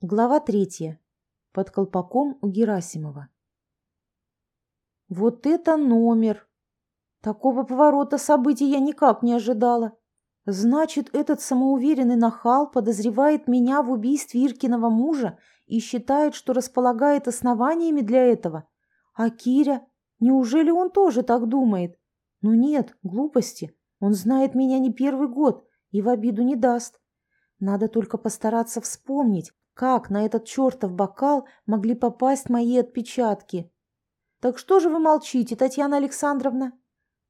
Глава третья. Под колпаком у Герасимова. Вот это номер! Такого поворота событий я никак не ожидала. Значит, этот самоуверенный нахал подозревает меня в убийстве Иркиного мужа и считает, что располагает основаниями для этого. А Киря? Неужели он тоже так думает? Ну нет, глупости. Он знает меня не первый год и в обиду не даст. Надо только постараться вспомнить, как на этот чертов бокал могли попасть мои отпечатки. «Так что же вы молчите, Татьяна Александровна?»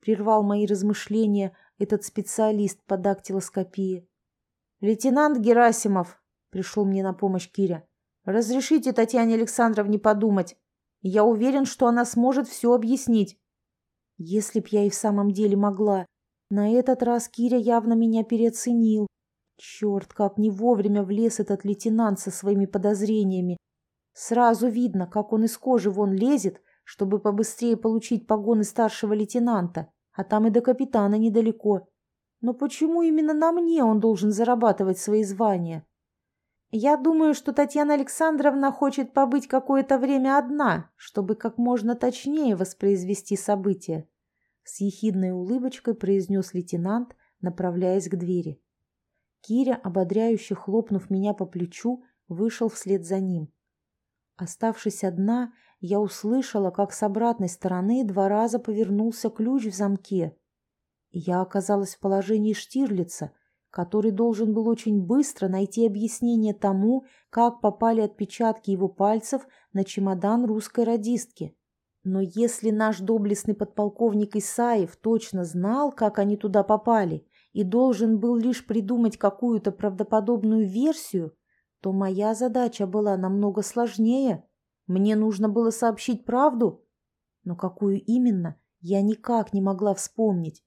Прервал мои размышления этот специалист по дактилоскопии. «Лейтенант Герасимов!» — пришел мне на помощь Киря. «Разрешите Татьяне Александровне подумать. Я уверен, что она сможет все объяснить». Если б я и в самом деле могла. На этот раз Киря явно меня переоценил. Черт, как не вовремя влез этот лейтенант со своими подозрениями. Сразу видно, как он из кожи вон лезет, чтобы побыстрее получить погоны старшего лейтенанта, а там и до капитана недалеко. Но почему именно на мне он должен зарабатывать свои звания? Я думаю, что Татьяна Александровна хочет побыть какое-то время одна, чтобы как можно точнее воспроизвести события. С ехидной улыбочкой произнес лейтенант, направляясь к двери. Киря, ободряюще хлопнув меня по плечу, вышел вслед за ним. Оставшись одна, я услышала, как с обратной стороны два раза повернулся ключ в замке. Я оказалась в положении Штирлица, который должен был очень быстро найти объяснение тому, как попали отпечатки его пальцев на чемодан русской радистки. Но если наш доблестный подполковник Исаев точно знал, как они туда попали, и должен был лишь придумать какую-то правдоподобную версию, то моя задача была намного сложнее. Мне нужно было сообщить правду, но какую именно, я никак не могла вспомнить.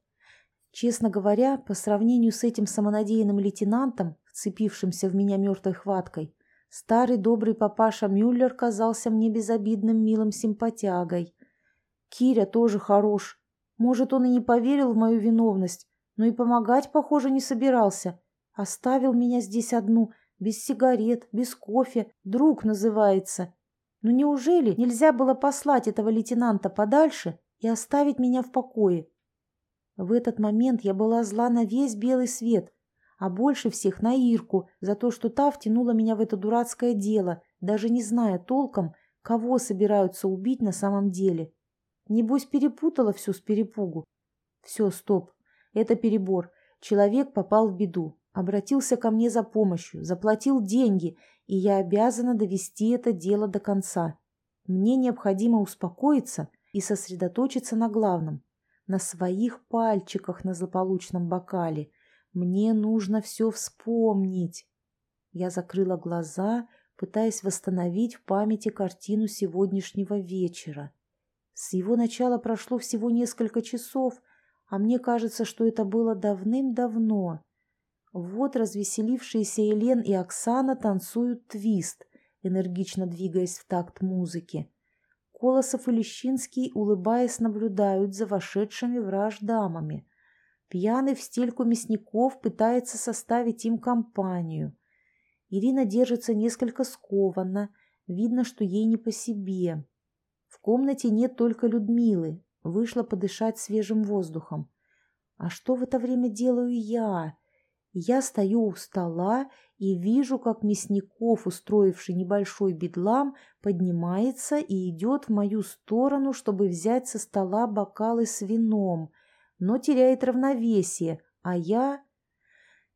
Честно говоря, по сравнению с этим самонадеянным лейтенантом, вцепившимся в меня мертвой хваткой, старый добрый папаша Мюллер казался мне безобидным милым симпатягой. Киря тоже хорош. Может, он и не поверил в мою виновность, но и помогать, похоже, не собирался. Оставил меня здесь одну, без сигарет, без кофе, друг называется. Но неужели нельзя было послать этого лейтенанта подальше и оставить меня в покое? В этот момент я была зла на весь белый свет, а больше всех на Ирку за то, что та втянула меня в это дурацкое дело, даже не зная толком, кого собираются убить на самом деле. Небось, перепутала все с перепугу. Все, стоп, это перебор. Человек попал в беду, обратился ко мне за помощью, заплатил деньги, и я обязана довести это дело до конца. Мне необходимо успокоиться и сосредоточиться на главном, на своих пальчиках на злополучном бокале. Мне нужно все вспомнить. Я закрыла глаза, пытаясь восстановить в памяти картину сегодняшнего вечера. С его начала прошло всего несколько часов, а мне кажется, что это было давным-давно. Вот развеселившиеся Елен и Оксана танцуют твист, энергично двигаясь в такт музыки. Колосов и Лещинский, улыбаясь, наблюдают за вошедшими враж дамами. Пьяный в стельку мясников пытается составить им компанию. Ирина держится несколько скованно, видно, что ей не по себе. В комнате нет только Людмилы, Вышла подышать свежим воздухом. А что в это время делаю я? Я стою у стола и вижу, как Мясников, устроивший небольшой бедлам, поднимается и идет в мою сторону, чтобы взять со стола бокалы с вином, но теряет равновесие, а я...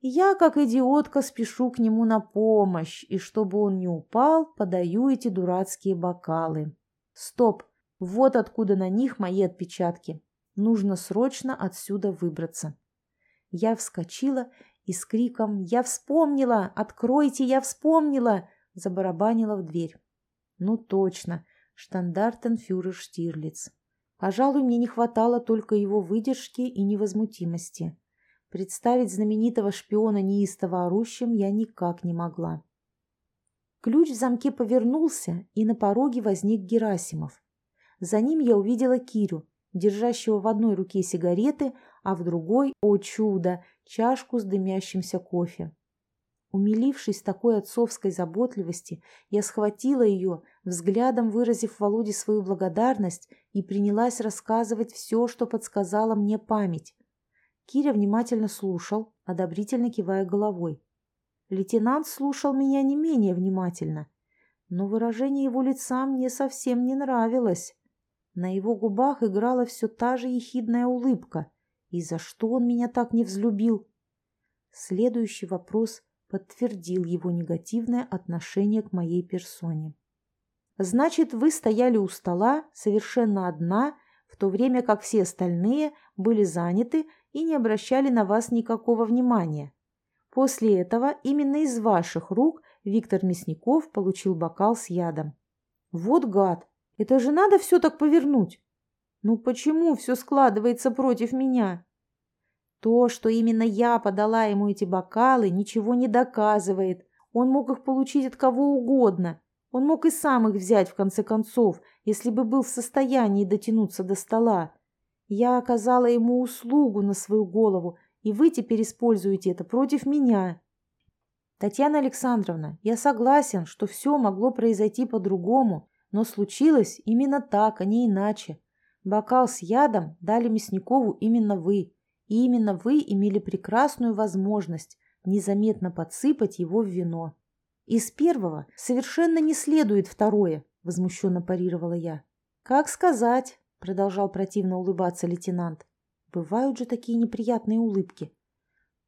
Я, как идиотка, спешу к нему на помощь, и чтобы он не упал, подаю эти дурацкие бокалы. Стоп! Вот откуда на них мои отпечатки. Нужно срочно отсюда выбраться. Я вскочила и с криком «Я вспомнила! Откройте, я вспомнила!» забарабанила в дверь. Ну точно, штандартенфюрер Штирлиц. Пожалуй, мне не хватало только его выдержки и невозмутимости. Представить знаменитого шпиона неистово орущим я никак не могла. Ключ в замке повернулся, и на пороге возник Герасимов. За ним я увидела Кирю, держащего в одной руке сигареты, а в другой, о чудо, чашку с дымящимся кофе. Умилившись такой отцовской заботливости, я схватила ее, взглядом выразив Володе свою благодарность, и принялась рассказывать все, что подсказала мне память. Киря внимательно слушал, одобрительно кивая головой. Лейтенант слушал меня не менее внимательно, но выражение его лица мне совсем не нравилось. На его губах играла все та же ехидная улыбка. И за что он меня так не взлюбил? Следующий вопрос подтвердил его негативное отношение к моей персоне. «Значит, вы стояли у стола совершенно одна, в то время как все остальные были заняты и не обращали на вас никакого внимания. После этого именно из ваших рук Виктор Мясников получил бокал с ядом. Вот гад! Это же надо все так повернуть! Ну почему все складывается против меня?» То, что именно я подала ему эти бокалы, ничего не доказывает. Он мог их получить от кого угодно. Он мог и сам их взять, в конце концов, если бы был в состоянии дотянуться до стола. Я оказала ему услугу на свою голову, и вы теперь используете это против меня. Татьяна Александровна, я согласен, что все могло произойти по-другому, но случилось именно так, а не иначе. Бокал с ядом дали Мясникову именно вы. И именно вы имели прекрасную возможность незаметно подсыпать его в вино. Из первого совершенно не следует второе, возмущенно парировала я. Как сказать, продолжал противно улыбаться лейтенант. Бывают же такие неприятные улыбки.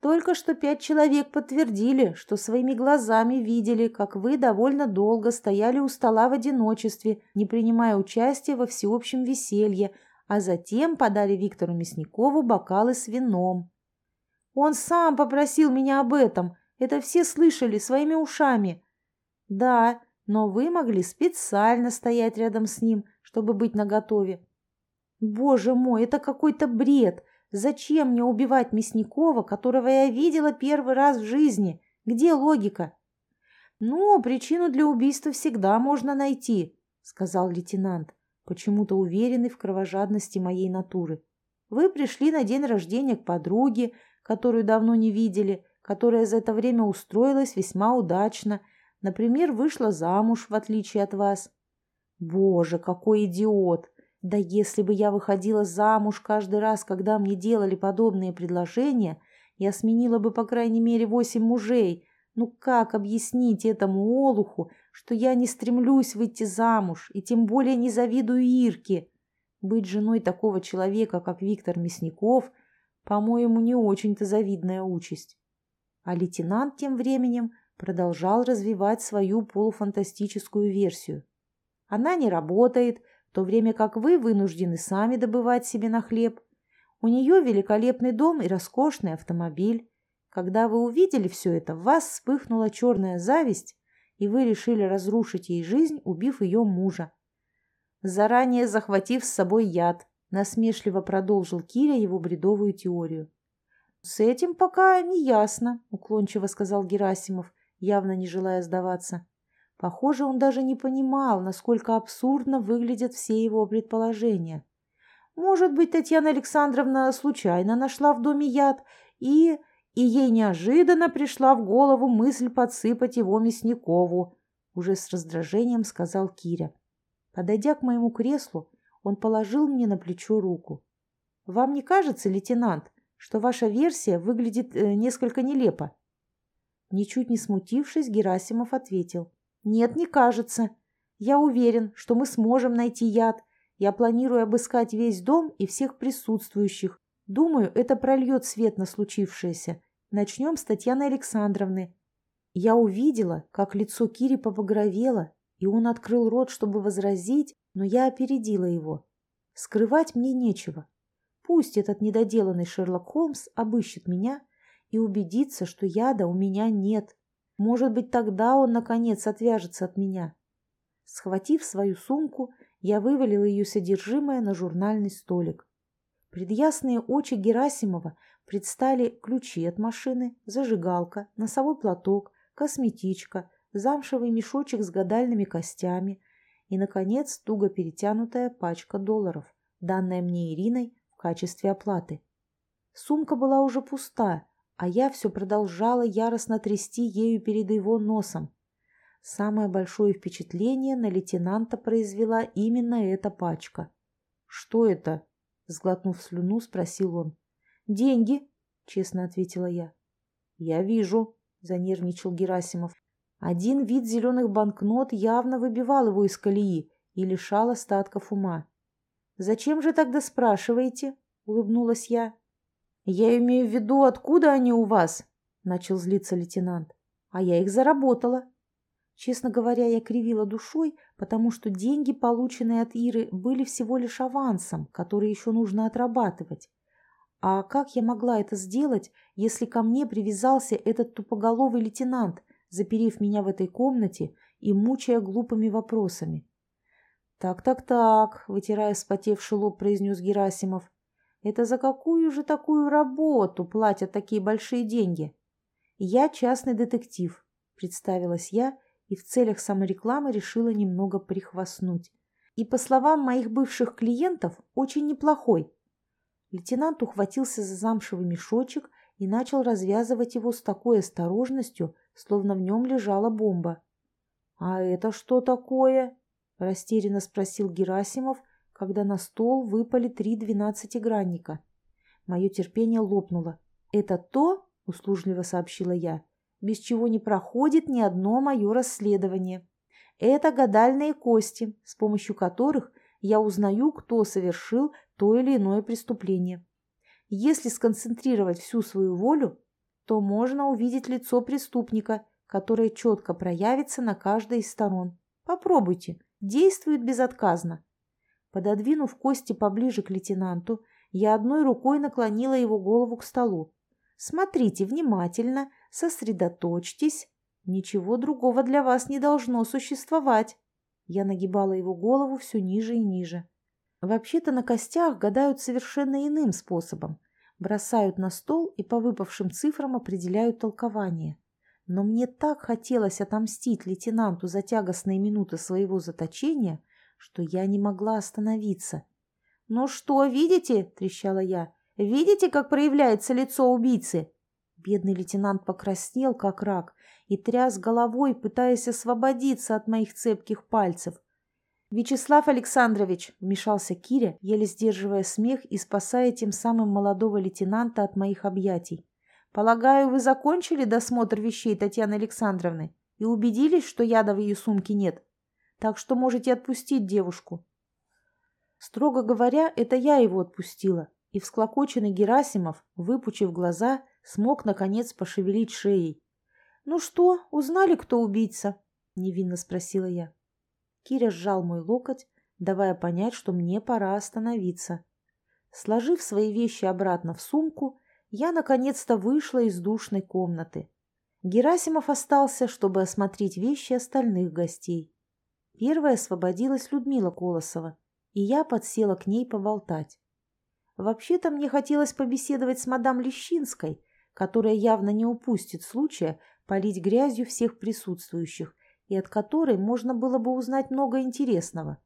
Только что пять человек подтвердили, что своими глазами видели, как вы довольно долго стояли у стола в одиночестве, не принимая участия во всеобщем веселье, а затем подали Виктору Мясникову бокалы с вином. «Он сам попросил меня об этом. Это все слышали своими ушами». «Да, но вы могли специально стоять рядом с ним, чтобы быть наготове». «Боже мой, это какой-то бред! Зачем мне убивать Мясникова, которого я видела первый раз в жизни? Где логика?» «Ну, причину для убийства всегда можно найти», — сказал лейтенант почему-то уверенный в кровожадности моей натуры. Вы пришли на день рождения к подруге, которую давно не видели, которая за это время устроилась весьма удачно, например, вышла замуж, в отличие от вас. Боже, какой идиот! Да если бы я выходила замуж каждый раз, когда мне делали подобные предложения, я сменила бы по крайней мере восемь мужей, ну как объяснить этому олуху, что я не стремлюсь выйти замуж и тем более не завидую Ирке? Быть женой такого человека, как Виктор Мясников, по-моему, не очень-то завидная участь. А лейтенант тем временем продолжал развивать свою полуфантастическую версию. Она не работает, то время как вы вынуждены сами добывать себе на хлеб. У нее великолепный дом и роскошный автомобиль. Когда вы увидели все это, в вас вспыхнула черная зависть, и вы решили разрушить ей жизнь, убив ее мужа. Заранее захватив с собой яд, насмешливо продолжил Киря его бредовую теорию. «С этим пока не ясно», — уклончиво сказал Герасимов, явно не желая сдаваться. Похоже, он даже не понимал, насколько абсурдно выглядят все его предположения. Может быть, Татьяна Александровна случайно нашла в доме яд и и ей неожиданно пришла в голову мысль подсыпать его Мясникову, уже с раздражением сказал Киря. Подойдя к моему креслу, он положил мне на плечо руку. «Вам не кажется, лейтенант, что ваша версия выглядит э, несколько нелепо?» Ничуть не смутившись, Герасимов ответил. «Нет, не кажется. Я уверен, что мы сможем найти яд. Я планирую обыскать весь дом и всех присутствующих, Думаю, это прольет свет на случившееся. Начнем с Татьяны Александровны. Я увидела, как лицо Кири побагровело, и он открыл рот, чтобы возразить, но я опередила его. Скрывать мне нечего. Пусть этот недоделанный Шерлок Холмс обыщет меня и убедится, что яда у меня нет. Может быть, тогда он, наконец, отвяжется от меня. Схватив свою сумку, я вывалила ее содержимое на журнальный столик. Пред ясные очи Герасимова предстали ключи от машины, зажигалка, носовой платок, косметичка, замшевый мешочек с гадальными костями и, наконец, туго перетянутая пачка долларов, данная мне Ириной в качестве оплаты. Сумка была уже пуста, а я все продолжала яростно трясти ею перед его носом. Самое большое впечатление на лейтенанта произвела именно эта пачка. «Что это?» — сглотнув слюну, спросил он. «Деньги», — честно ответила я. «Я вижу», — занервничал Герасимов. Один вид зеленых банкнот явно выбивал его из колеи и лишал остатков ума. «Зачем же тогда спрашиваете?» — улыбнулась я. «Я имею в виду, откуда они у вас?» — начал злиться лейтенант. «А я их заработала». Честно говоря, я кривила душой, потому что деньги, полученные от Иры, были всего лишь авансом, который еще нужно отрабатывать. А как я могла это сделать, если ко мне привязался этот тупоголовый лейтенант, заперев меня в этой комнате и мучая глупыми вопросами? «Так-так-так», — вытирая вспотевший лоб, произнес Герасимов. «Это за какую же такую работу платят такие большие деньги?» «Я частный детектив», — представилась я и в целях саморекламы решила немного прихвастнуть. «И, по словам моих бывших клиентов, очень неплохой». Лейтенант ухватился за замшевый мешочек и начал развязывать его с такой осторожностью, словно в нем лежала бомба. «А это что такое?» Растерянно спросил Герасимов, когда на стол выпали три двенадцатигранника. Мое терпение лопнуло. «Это то, — услужливо сообщила я, — без чего не проходит ни одно мое расследование. Это гадальные кости, с помощью которых я узнаю, кто совершил то или иное преступление. Если сконцентрировать всю свою волю, то можно увидеть лицо преступника, которое четко проявится на каждой из сторон. Попробуйте, Действует безотказно. Пододвинув кости поближе к лейтенанту, я одной рукой наклонила его голову к столу. Смотрите внимательно, сосредоточьтесь. Ничего другого для вас не должно существовать. Я нагибала его голову все ниже и ниже. Вообще-то на костях гадают совершенно иным способом. Бросают на стол и по выпавшим цифрам определяют толкование. Но мне так хотелось отомстить лейтенанту за тягостные минуты своего заточения, что я не могла остановиться. «Ну что, видите?» – трещала я. «Видите, как проявляется лицо убийцы?» Бедный лейтенант покраснел, как рак, и тряс головой, пытаясь освободиться от моих цепких пальцев. «Вячеслав Александрович!» – вмешался Киря, еле сдерживая смех и спасая тем самым молодого лейтенанта от моих объятий. Полагаю, вы закончили досмотр вещей Татьяны Александровны и убедились, что яда в ее сумке нет. Так что можете отпустить девушку. Строго говоря, это я его отпустила, и всклокоченный Герасимов, выпучив глаза, смог, наконец, пошевелить шеей. «Ну что, узнали, кто убийца?» – невинно спросила я. Киря сжал мой локоть, давая понять, что мне пора остановиться. Сложив свои вещи обратно в сумку, я наконец-то вышла из душной комнаты. Герасимов остался, чтобы осмотреть вещи остальных гостей. Первая освободилась Людмила Колосова, и я подсела к ней поболтать. Вообще-то мне хотелось побеседовать с мадам Лещинской, которая явно не упустит случая полить грязью всех присутствующих и от которой можно было бы узнать много интересного.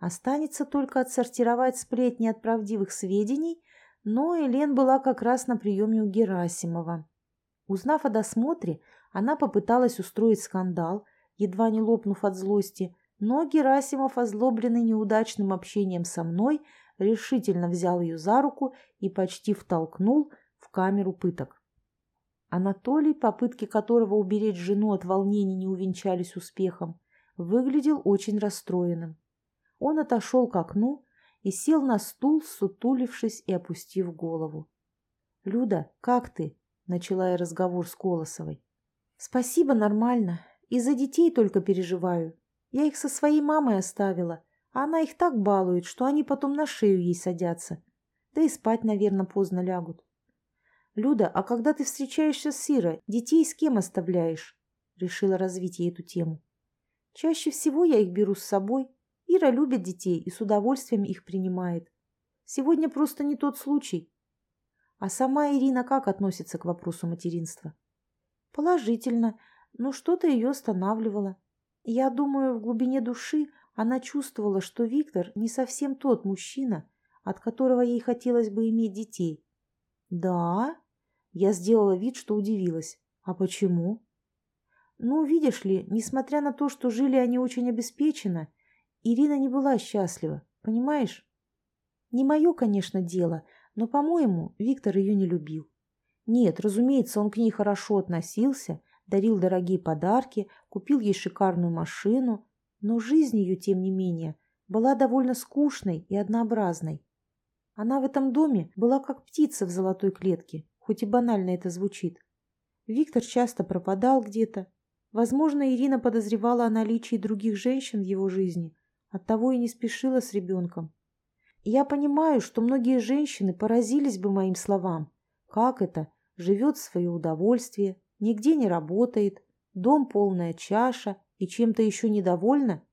Останется только отсортировать сплетни от правдивых сведений но Элен была как раз на приеме у Герасимова. Узнав о досмотре, она попыталась устроить скандал, едва не лопнув от злости, но Герасимов, озлобленный неудачным общением со мной, решительно взял ее за руку и почти втолкнул в камеру пыток. Анатолий, попытки которого уберечь жену от волнений не увенчались успехом, выглядел очень расстроенным. Он отошел к окну и сел на стул, сутулившись и опустив голову. «Люда, как ты?» – начала я разговор с Колосовой. «Спасибо, нормально. Из-за детей только переживаю. Я их со своей мамой оставила, а она их так балует, что они потом на шею ей садятся. Да и спать, наверное, поздно лягут. Люда, а когда ты встречаешься с Ирой, детей с кем оставляешь?» Решила развить ей эту тему. «Чаще всего я их беру с собой, Ира любит детей и с удовольствием их принимает. Сегодня просто не тот случай. А сама Ирина как относится к вопросу материнства? Положительно, но что-то ее останавливало. Я думаю, в глубине души она чувствовала, что Виктор не совсем тот мужчина, от которого ей хотелось бы иметь детей. Да? Я сделала вид, что удивилась. А почему? Ну, видишь ли, несмотря на то, что жили они очень обеспеченно, Ирина не была счастлива, понимаешь? Не мое, конечно, дело, но, по-моему, Виктор ее не любил. Нет, разумеется, он к ней хорошо относился, дарил дорогие подарки, купил ей шикарную машину, но жизнь ее, тем не менее, была довольно скучной и однообразной. Она в этом доме была как птица в золотой клетке, хоть и банально это звучит. Виктор часто пропадал где-то. Возможно, Ирина подозревала о наличии других женщин в его жизни, оттого и не спешила с ребенком. Я понимаю, что многие женщины поразились бы моим словам. Как это? Живет в свое удовольствие, нигде не работает, дом полная чаша и чем-то еще недовольна?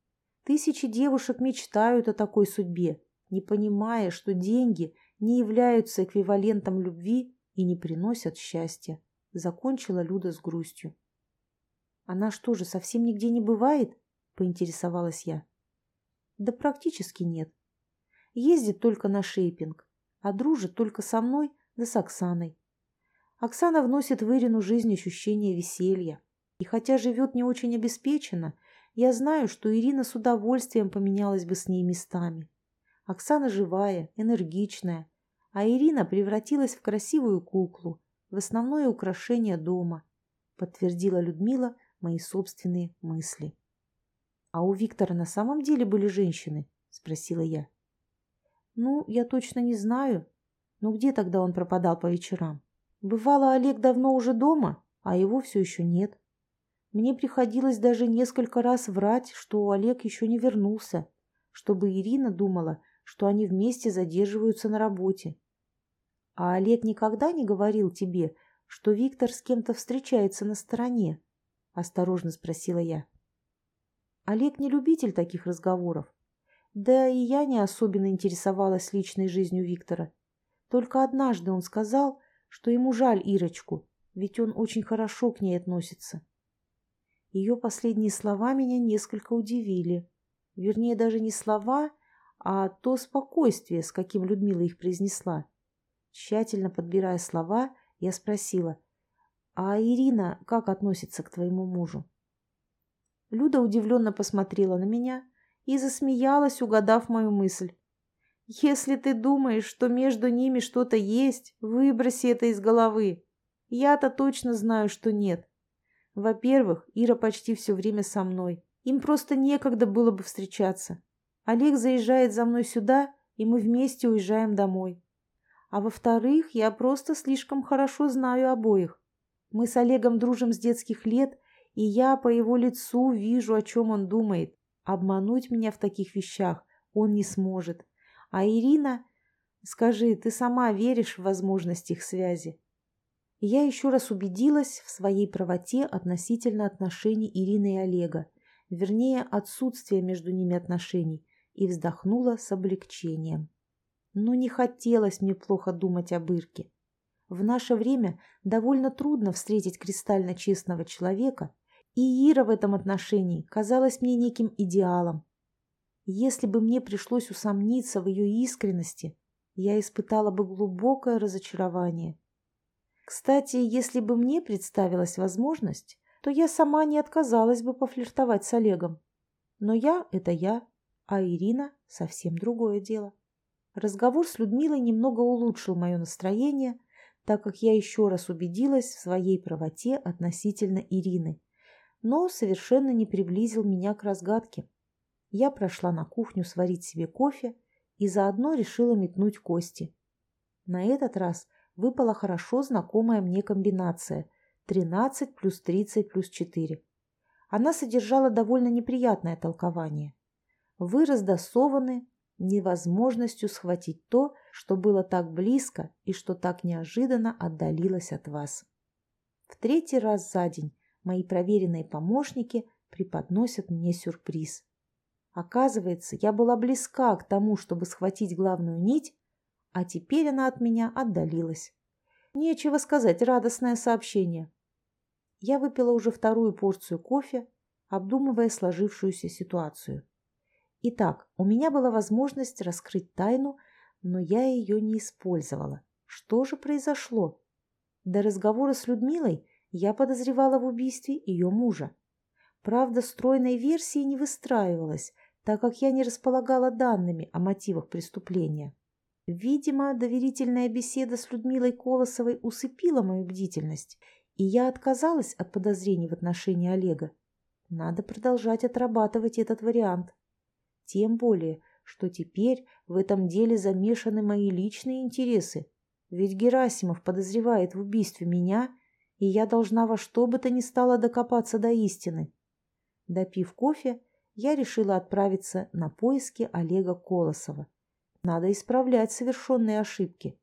Тысячи девушек мечтают о такой судьбе, не понимая, что деньги не являются эквивалентом любви и не приносят счастья. Закончила Люда с грустью. «Она что же, совсем нигде не бывает?» – поинтересовалась я. «Да практически нет. Ездит только на шейпинг, а дружит только со мной да с Оксаной. Оксана вносит в Ирину жизнь ощущение веселья. И хотя живет не очень обеспеченно, я знаю, что Ирина с удовольствием поменялась бы с ней местами. Оксана живая, энергичная, а Ирина превратилась в красивую куклу, в основное украшение дома, подтвердила Людмила мои собственные мысли. «А у Виктора на самом деле были женщины?» – спросила я. «Ну, я точно не знаю. Но где тогда он пропадал по вечерам? Бывало, Олег давно уже дома, а его все еще нет. Мне приходилось даже несколько раз врать, что Олег еще не вернулся, чтобы Ирина думала, что они вместе задерживаются на работе. А Олег никогда не говорил тебе, что Виктор с кем-то встречается на стороне? Осторожно спросила я. Олег не любитель таких разговоров. Да и я не особенно интересовалась личной жизнью Виктора. Только однажды он сказал, что ему жаль Ирочку, ведь он очень хорошо к ней относится. Ее последние слова меня несколько удивили. Вернее, даже не слова, а то спокойствие, с каким Людмила их произнесла. Тщательно подбирая слова, я спросила, «А Ирина как относится к твоему мужу?» Люда удивленно посмотрела на меня и засмеялась, угадав мою мысль. «Если ты думаешь, что между ними что-то есть, выброси это из головы. Я-то точно знаю, что нет. Во-первых, Ира почти все время со мной. Им просто некогда было бы встречаться. Олег заезжает за мной сюда, и мы вместе уезжаем домой. А во-вторых, я просто слишком хорошо знаю обоих. Мы с Олегом дружим с детских лет, и я по его лицу вижу, о чем он думает. Обмануть меня в таких вещах он не сможет. А Ирина... Скажи, ты сама веришь в возможность их связи? я еще раз убедилась в своей правоте относительно отношений Ирины и Олега, вернее, отсутствия между ними отношений, и вздохнула с облегчением. Но не хотелось мне плохо думать об Ирке. В наше время довольно трудно встретить кристально честного человека, и Ира в этом отношении казалась мне неким идеалом. Если бы мне пришлось усомниться в ее искренности, я испытала бы глубокое разочарование. Кстати, если бы мне представилась возможность, то я сама не отказалась бы пофлиртовать с Олегом. Но я – это я, а Ирина – совсем другое дело. Разговор с Людмилой немного улучшил мое настроение, так как я еще раз убедилась в своей правоте относительно Ирины, но совершенно не приблизил меня к разгадке. Я прошла на кухню сварить себе кофе и заодно решила метнуть кости. На этот раз выпала хорошо знакомая мне комбинация 13 плюс 30 плюс 4. Она содержала довольно неприятное толкование вы раздосованы невозможностью схватить то, что было так близко и что так неожиданно отдалилось от вас. В третий раз за день мои проверенные помощники преподносят мне сюрприз. Оказывается, я была близка к тому, чтобы схватить главную нить, а теперь она от меня отдалилась. Нечего сказать, радостное сообщение. Я выпила уже вторую порцию кофе, обдумывая сложившуюся ситуацию. Итак, у меня была возможность раскрыть тайну, но я ее не использовала. Что же произошло? До разговора с Людмилой я подозревала в убийстве ее мужа. Правда, стройной версии не выстраивалась, так как я не располагала данными о мотивах преступления. Видимо, доверительная беседа с Людмилой Колосовой усыпила мою бдительность, и я отказалась от подозрений в отношении Олега. Надо продолжать отрабатывать этот вариант. Тем более, что теперь в этом деле замешаны мои личные интересы. Ведь Герасимов подозревает в убийстве меня, и я должна во что бы то ни стало докопаться до истины. Допив кофе, я решила отправиться на поиски Олега Колосова. Надо исправлять совершенные ошибки.